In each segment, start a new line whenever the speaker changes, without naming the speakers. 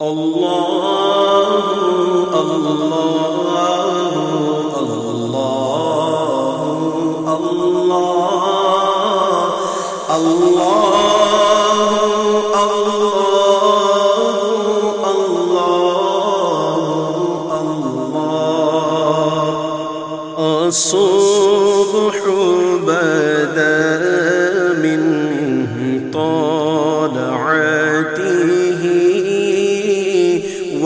اللہ اللہ اللہ اللہ اللہ اللہ الصبح بدا من طلعته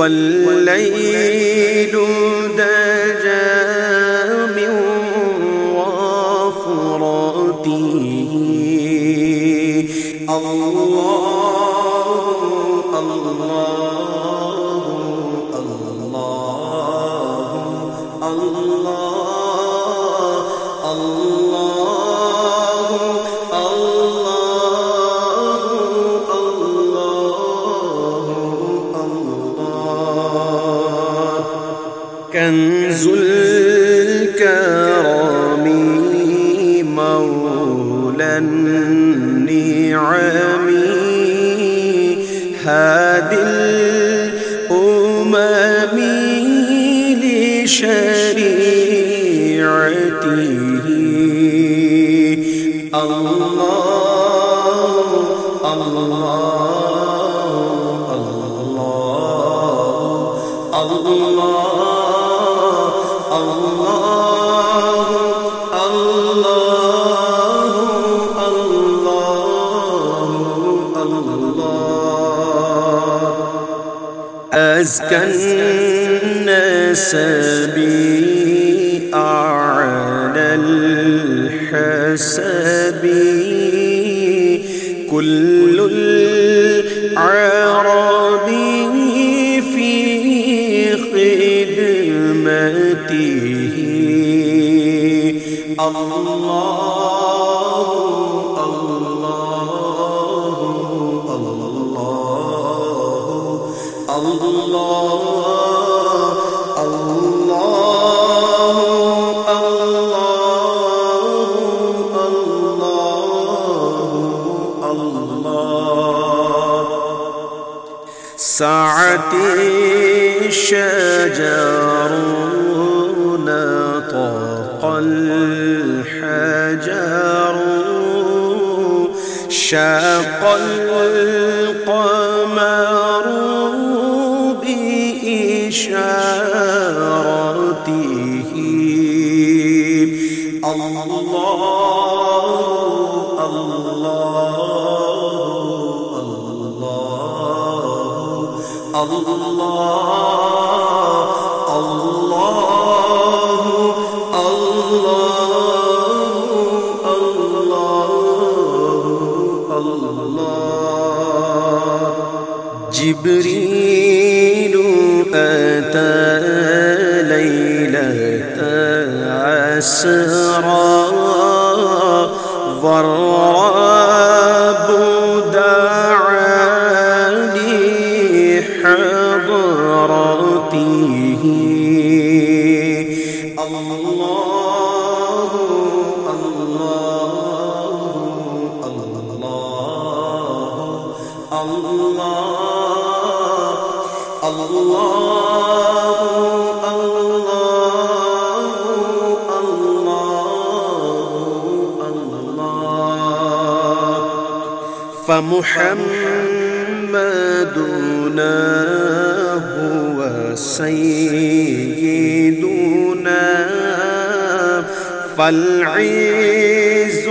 والليل دجا من وفرته الله الله الله الله. كنز الكرم مولى النعم هادي الأمم لشريعته. الله الله. أزكى النسب أعلى الحسب كل العرب خدمته الله سعت الشجر نطق الحجر شاق القمر بإشارته الله الله الله الله جبريل أتى ليلة عسرا ضراب دعا لحضرته الله. فمحمدنا هو سيدنا فالعز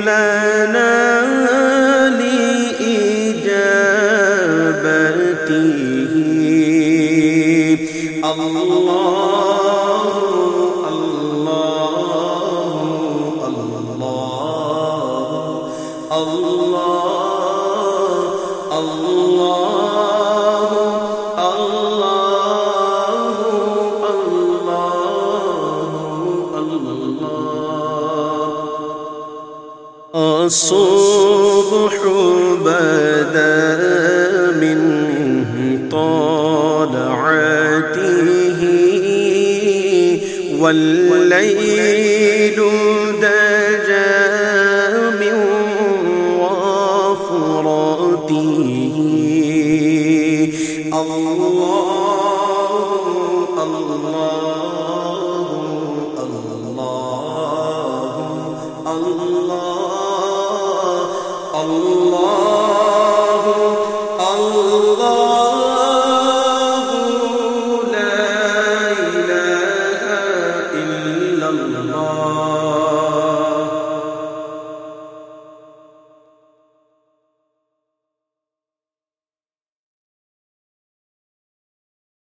لنا الله الله والليل دجا من الله الله.